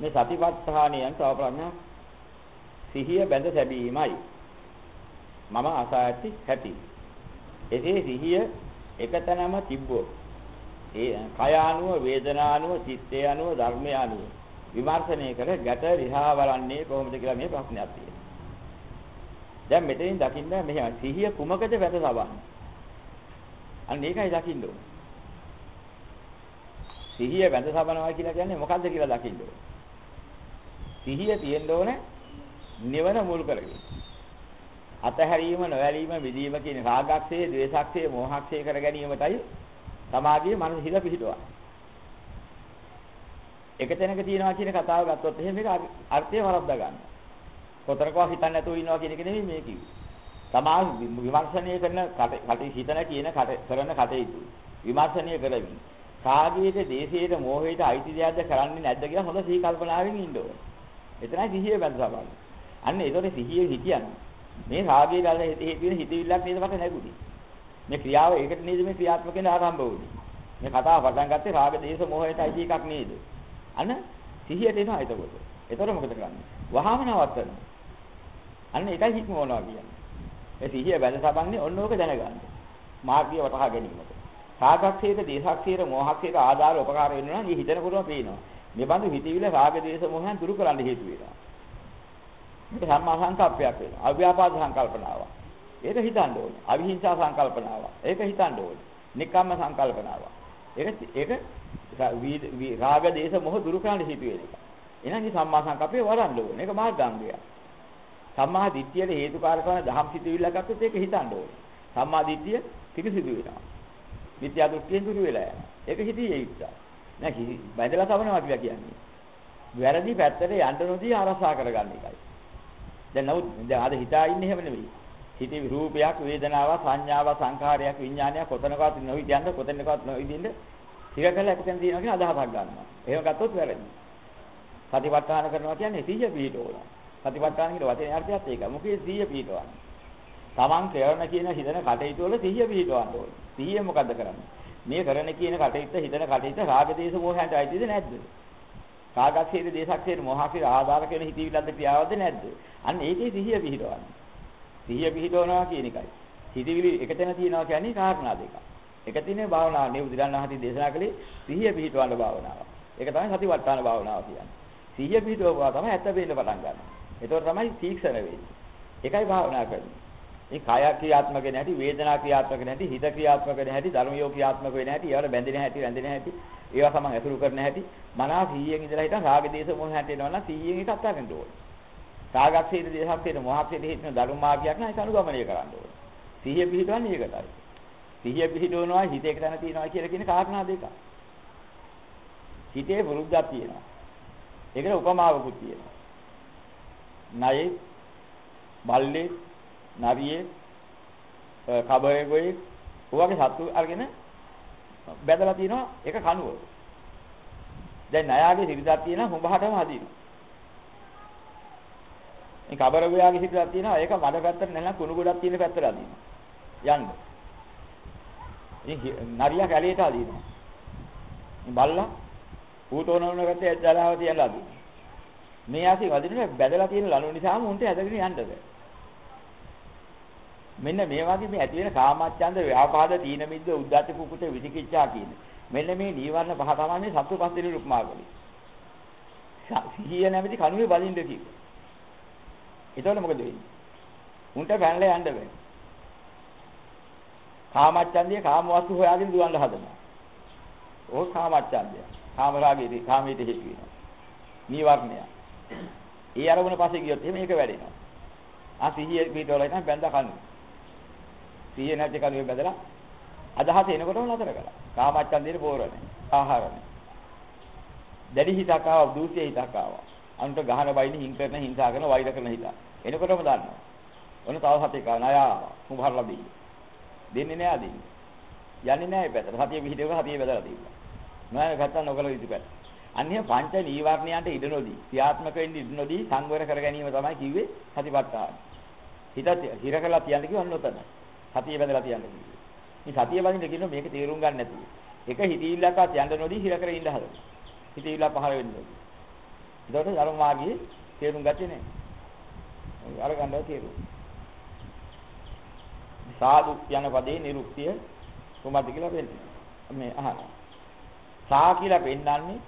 මේ සතිපට්ඨානයන් තව ප්‍රඥා සිහිය බැඳ සැබීමයි. මම අසා ඇති හැටි. එසේ සිහිය එකතැනම තිබ්බොත් ඒ කය ආනුව වේදනානුව චිත්තය ආනුව ධර්මය ආනුව විමර්ශනය කර ගැට රිහා බලන්නේ කොහොමද කියලා මේ ප්‍රශ්නයක් තියෙනවා. දැන් මෙතනින් දකින්න මෙහෙම සිහිය කුමකද වැද සබන්නේ? අන්න ඒකයි දකින්න ඕනේ. සිහිය වැඳ සබනවා කියලා කියන්නේ මොකද්ද කියලා දකින්න ඕනේ. සිහිය තියෙන්න ඕනේ නිවන මුල් කරගෙන. අතහැරීම, නොවැළීම, විදීම කියන රාගක්ෂේ, ද්වේෂක්ෂේ, මෝහක්ෂේ කර ගැනීමටයි සමාධියේ මනස හිල පිහිටුවා. එක තැනක තියනවා කියන කතාව ගත්තොත් එහෙනම් මේක අර්ථය වරද්දා ගන්නවා. කොතරකව හිතන්නේ නැතුව ඉන්නවා කියන එක නෙමෙයි මේ කිව්වේ. සමාජ විමර්ශනය කරන කට හිතන කියන කරන කටයුතු විමර්ශනය කරමින් කාගේද දේශයේද මෝහයට අයිති දෙයක්ද කරන්නේ නැද්ද කියලා හොඳ සිහි කල්පනාවෙන් ඉන්න ඕනේ. එතනයි සිහිය බඳසබන්නේ. අන්න ඒතකොට සිහියේ හිතියන්නේ. මේ රාගයේ ගල හේතු වෙන හිතවිල්ලක් නේද මට නැගුණේ. මේ ක්‍රියාව ඒකට නේද මේ ක්‍රියාත්මක වෙන්න ආරම්භ වුනේ. මේ කතාව පටන් ගත්තේ රාග දේශ මොහයට අයිති එකක් නේද? අන්න සිහියට එනවා එතකොට. එතකොට මොකද කරන්නේ? වහාම නවත්තනවා. අන්න ඒකයි හික්මවනවා කියන්නේ. ඒ සිහිය බැඳ සබන්නේ ඔන්න ඕක දැනගන්න. මාර්ගය වටහා ගැනීමට. රාගක්ෂේත, දේශක්ෂේත, මොහක්ෂේත ආදාර උපකාර වෙනවා නම් මේ හිතනකොටම පේනවා. මේ බඳු හිතවිල රාග දේශ මොහයන් දුරු කරන්න හේතු වෙනවා. මේක සම්මා සංකප්පයක් වෙනවා. අව්‍යාපාද සංකල්පනාවක්. ඒක හිතන්න ඕනේ. අවිහිංසා සංකල්පනාවක්. ඒක හිතන්න ඕනේ. නික්කම්ම සංකල්පනාවක්. ඒක ඒක රාග දේශ මොහ දුරු කරන්න හේතු වෙන එක. එහෙනම් මේ සම්මා සංකප්පේ වරන්න ඕනේ. ඒක මාර්ගාංගයක්. සම්මා දිට්ඨියට හේතුකාරක වන දහම් සිතුවිල්ලක් ගත්තොත් ඒක හිතන්න ඕනේ. සම්මා දිට්ඨිය පිරිසිදු වෙනවා. මිත්‍යා දෘෂ්ටියෙන් දුරු වෙලා යනවා. ඒක හිතියේ යුක්තයි. නෑ කි බඳලා තවනවා කියලා කියන්නේ. වැරදි පැත්තට යන්න නොදී ආරසා කරගන්න එකයි. දැන් නමුත් දැන් අද හිතා ඉන්නේ එහෙම නෙවෙයි. හිතේ රූපයක්, වේදනාවක්, සංඥාවක්, සංඛාරයක්, විඥානයක් කොතනකවත් නොහිටියන්න කොතනකවත් නොහිටින්න ටික කළා එකතැන තියෙනවා කියන අදහසක් ගන්නවා. එහෙම ගත්තොත් වැරදි. සතිපට්ඨාන කරනවා කියන්නේ සිහිය පිහිටවන. සතිපට්ඨාන කියන වචනේ අර්ථයත් ඒකයි. මොකද සිහිය පිහිටවන්නේ. Taman කරන කියන හිතන කටයුතු වල සිහිය පිහිටවන්න ඕනේ. සිහිය මොකද්ද කරන්නේ? මේ කරන කියන කටයුත්ත හිතන කටයුත්ත රාග දේශ මොහයන්ට අයිතිද නැද්ද? රාගක්ෂේද දේශක්ෂේද මොහක්ෂේද ආදාර කියන හිතවිල්ලක්ද ක්‍රියාවක්ද නැද්ද? අන්න ඒකේ සිහිය පිහිටවන්නේ. සිහිය පිහිටවනවා කියන එකයි. හිතවිලි එකතැන තියනවා කියන්නේ කාරණා දෙකක්. එක තිනේ භාවනාව නේ බුදුරණවහන්සේ දේශනා කළේ සිහිය පිහිටවන භාවනාව. ඒක තමයි සතිවට්ටාන භාවනාව කියන්නේ. සිහිය පිහිටවුවා තමයි ඇත්ත වෙන්න පටන් ගන්න. ඒතකොට තමයි තීක්ෂණ වෙන්නේ. ඒකයි භාවනා කරන්නේ. මේ කාය ක්‍රියාත්මක වෙන හැටි, වේදනා ක්‍රියාත්මක වෙන හැටි, හිත ක්‍රියාත්මක වෙන හැටි, ධර්මයෝ ක්‍රියාත්මක වෙන හැටි, ඒවල බැඳෙන හැටි, රැඳෙන හැටි, ඒවා සමන් ඇසුරු කරන හැටි, මනස 100න් ඉඳලා හිටන් රාග දේශ මොහ හැටි එනවා නම් 100න් එකක් අත්හරින්න ඕනේ. රාගක්ෂේත දේශක්ෂේත මොහක්ෂේත හිතන ධර්ම මාර්ගයක් නම් ඒක අනුගමනය කරන්න ඕනේ. සිහිය පිහිටවන්නේ ඒකටයි. සිහිය පිහිටවනවා හිත එක තැන තියනවා කියලා කියන කාරණා දෙක. හිතේ වෘද්ධක් තියෙනවා. ඒකට උපමාවකුත් තියෙනවා. ණයේ බල්ලේ නරියේ කබරේගොයි ඔයගේ සතු අරගෙන බැදලා තිනවා එක කණුව. දැන් ණයාගේ සිරිතක් තියෙනවා හුඹහටම හදිනවා. මේ කබරගොයාගේ සිරිතක් තියෙනවා ඒක මඩ පැත්තට නැත්නම් කුණු ගොඩක් තියෙන පැත්තට අදිනවා. යන්න. ඉතින් නරියා කැලේට අදිනවා. මේ බල්ලා ඌතෝනවන පැත්තේ ජලාව තියලා අදිනවා. මේ ආසි වදිනවා බැදලා තියෙන ලණු නිසාම උන්ට ඇදගෙන යන්න බෑ. මෙන්න මේ වගේ මේ ඇති වෙන කාමච්ඡන්ද ව්‍යාපාද තීන මිද්ද උද්ධච්ච කුකුට විචිකිච්ඡා කියන මෙන්න මේ නීවරණ පහ තමයි මේ සත්ව පස් දෙනෙ රුක්මාවලි සිහිය නැමැති කණුවේ බලින්ද කිව්වා. එතකොට මොකද වෙන්නේ? උන්ට පැනලා යන්න බෑ. කාමච්ඡන්දිය කාම වස්තු හොයාගෙන දුවන්න හදනවා. ඕක කාමච්ඡන්දය කාමරාගයේ කාමයේ හේතු වෙනවා. නීවරණය ඒ අරමුණ පස්සේ ගියොත් එහෙම ඒක වැඩෙනවා. ආ සිහිය පිටවල ඉතින් බැඳ කන්නේ සිහිය නැති කනුවේ බැදලා අදහස එනකොටම නතර කළා. කාමච්ඡන්දේ පෝරන්නේ. ආහාරනේ. දැඩි හිතක් ආවා, දූෂ්‍ය හිතක් ආවා. අන්ට ගහන බයිනි හිං කරන හිංසා කරන වෛර කරන හිත. එනකොටම දන්නවා. ඔන්න තව සතෙක් ආවා. ණයා කුඹහරලා දෙයි. දෙන්නේ නෑ දෙන්නේ. යන්නේ නෑ ඒ පැත්තට. සතිය පිහිටේක සතිය බෙදලා තිබ්බා. නෑ ගත්තා නොකල යුතු පැත්ත. අන්නේ පංච නීවරණයන්ට ඉඩ නොදී ක්‍රියාත්මක වෙන්න ඉඩ නොදී සංවර කර ගැනීම තමයි කිව්වේ සතිපට්ඨාන. හිත හිර කරලා තියන්න කිව්ව ඔන්න ඔතන. සතිය බඳලා තියන්න කිව්වේ. මේ සතිය බඳින්න කියනවා මේක තේරුම් ගන්න නැතුව. එක හිතවිල්ලක්වත් යන්න නොදී හිර කර ඉන්න හදනවා. හිතවිල්ල පහළ වෙන්නේ. ඒකට ධර්ම මාර්ගයේ තේරුම් ගත්තේ නැහැ. අර ගන්නව තේරුම්. සාදු යන පදේ නිරුක්තිය කොහොමද කියලා වෙන්නේ. මේ අහනවා. සා කියලා පෙන්නන්නේ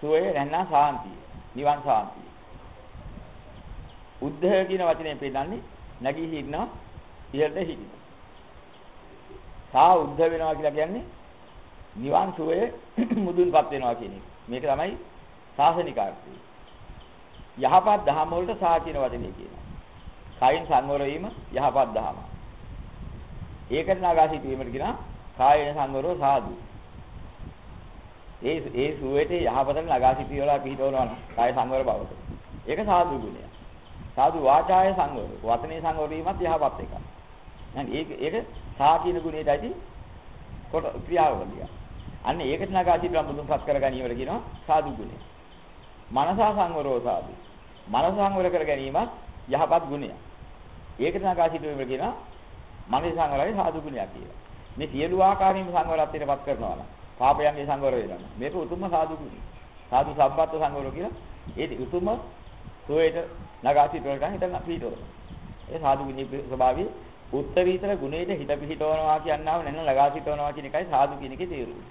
සුවය නැත්නම් සාන්තිය. නිවන් සාන්තිය. උද්ධ කියන වචනේ පෙන්නන්නේ නැගී හිටිනවා ඉහළට හිටිනවා. සා උද්ධ වෙනවා කියලා කියන්නේ නිවන් සුවය මුදුන්පත් වෙනවා කියන එක. මේක තමයි සාසනික අර්ථය. යහපත් දහම වලට සා කියන වචනේ කියනවා. කයින් සංවර වීම යහපත් දහම. ඒකට නගා සිටීමට කියනවා කායන සංවරෝ සාදු. ඒ ඒ සුවේට යහපතට නගා සිටීවලා පිහිටවනවා නම් කාය සංවර බවට. ඒක සාදු ගුණය. සාදු වාචාය සංවර. වචනේ සංවර වීමත් යහපත් එකක්. දැන් ඒක ඒක සා කියන ගුණයටයි කොට ක්‍රියාවලිය. අන්න ඒකට නගා සිටීම මුදුන්පත් කර ගැනීමට කියනවා සාදු ගුණය. මනසා සංවරෝ සාදු. මනස සංවර කර ගැනීම යහපත් ගුණයක්. ඒකට නගා සිටීම කියනවා මනස සංවරයි සාදු ගුණයක් කියලා. මේ සියලු ආකාරයෙන්ම සංවරත්වයටපත් කරනවා නම් පාපයන්ගේ සංවර වෙනවා. මේක උතුම්ම සාදු ගුණය. සාදු සම්පත්ත සංවර කියලා ඒ උතුම්ම සෝයට නගා සිටවල ගන්න හිතන පිටවල. ඒ සාදු ගුණයේ ස්වභාවය උත්තරීතර ගුණයට හිත පිහිටවනවා කියනවාම නැන නගා සිටවනවා කියන එකයි සාදු කියන එකේ තේරුම.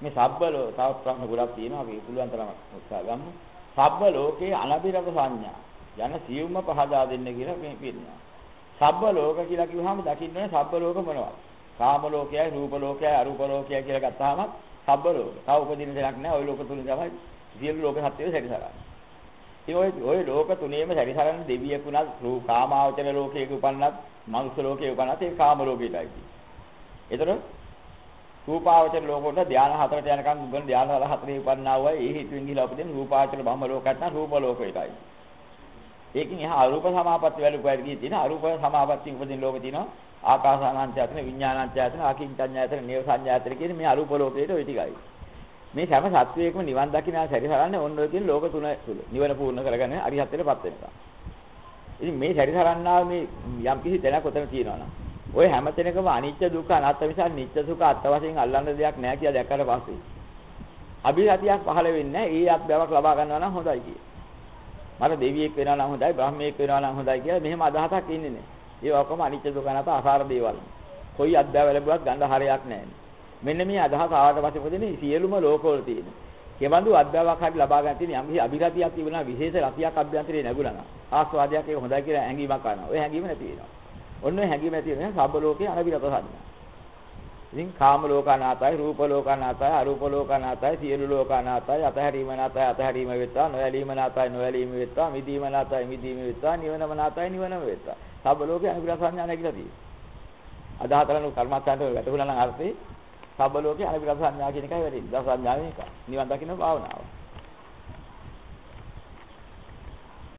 මේ සබ්බලෝ තව ප්‍රශ්න ගොඩක් තියෙනවා අපි පුළුවන් තරම් උත්සාහ ගමු. සබ්බ ලෝකේ අනබිරත සංඥා යන සියුම්ම පහදා දෙන්න කියලා මේ පිළිනවා. සබ්බ ලෝක කියලා කිව්වහම දකින්නේ සබ්බ ලෝක මොනවද? කාම ලෝකයයි, රූප ලෝකයයි, අරූප ලෝකයයි කියලා ගත්තාම සබ්බ ලෝක. තව උපදින දෙයක් නැහැ. ওই ලෝක තුනේ තමයි සියලු ලෝක සත්‍යය සැරිසරන්නේ. ඒ ඔය ඔය ලෝක තුනේම සැරිසරන දෙවියෙකුණත් රූප කාමාවචර ලෝකයක උපන්නත්, මනුස්ස ලෝකයක උපන්නත් ඒ කාම ලෝකයටයි. ඒතර රූපාවචර ලෝකවල ධාන හතරට යනකම් උගන් ධාන වල හතරේ උපන්නා වූ ඒ හේතුවෙන් ගිහිලා උපදින රූපාවචර බ්‍රහ්ම ලෝකයට නම් රූප ලෝකයටයි. ඒකින් එහා අරූප සමාපatti වල උපයද ගියේ තියෙන අරූප සමාපatti උපදින ලෝක තියෙනවා ආකාසානංචයතන විඥානංචයතන ආකින්චඤ්ඤයතන නේවසඤ්ඤයතන කියන මේ අරූප ලෝකයේ ওই ටිකයි. මේ හැම සත්වයකම නිවන් දකින්න සැරිසරන්නේ ඔන්න ඔය කියන ලෝක තුන තුල. නිවන පූර්ණ කරගෙන අරිහත්ත්වයටපත් වෙනවා. ඉතින් මේ සැරිසරන්නා මේ යම් කිසි තැනක් උතන තියෙනවා නම් ඔය හැම තැනකම අනිත්‍ය දුක්ඛ අනාත්ම නිසා නිත්‍ය සුඛ අත්ත වශයෙන් අල්ලන්න දෙයක් නැහැ කියලා දැක්කට පස්සේ අභිරතියක් පහළ වෙන්නේ නැහැ. ඒ අත්දැවක් ලබා ගන්නවා නම් හොඳයි කියේ. මට දෙවියෙක් වෙනවා නම් හොඳයි, බ්‍රහ්මයෙක් වෙනවා නම් හොඳයි කියලා මෙහෙම අදහසක් ඉන්නේ නැහැ. ඒ ඔක්කොම අනිත්‍ය දුක්ඛ අනාත්ම අසාර දේවල්. කොයි අත්බැව ලැබුවත් ගන්න හරයක් නැහැ. මෙන්න මේ අදහස ආවට පස්සේ මොකදනේ සියලුම ලෝකවල තියෙන. කෙබඳු අත්බැවක් හරි ලබා ගන්න තියෙන යම් කිසි අභිරතියක් තිබුණා විශේෂ රතියක් අභ්‍යන්තරේ නැගුණා නම් ආස්වාදයක් ඒක හොඳයි කියලා හැඟීමක් ගන්නවා. ඔය හැඟීම නැති වෙනවා. ඔන්න හැඟීම ඇති වෙන සබ්බ ලෝකේ අනබිරත සංඥා. ඉතින් කාම ලෝකනාතයි, රූප ලෝකනාතයි, අරූප ලෝකනාතයි, සියලු ලෝකනාතයි, අතහැරීම නාතයි, අතහැරීම වෙත්තා, නොයැලීම නාතයි, නොයැලීම වෙත්තා, මිදීම නාතයි, මිදීම වෙත්තා, නිවනම නාතයි, නිවනම වෙත්තා. සබ්බ ලෝකේ අනබිරත සංඥා නැගිලා තියෙනවා. අදහතරන කර්මස්ථානට වැටුණා නම් අර්ථේ සබ්බ ලෝකේ අනබිරත සංඥා කියන එකයි වැඩි. දස සංඥාවේ එක. නිවන් දකින්න භාවනාව.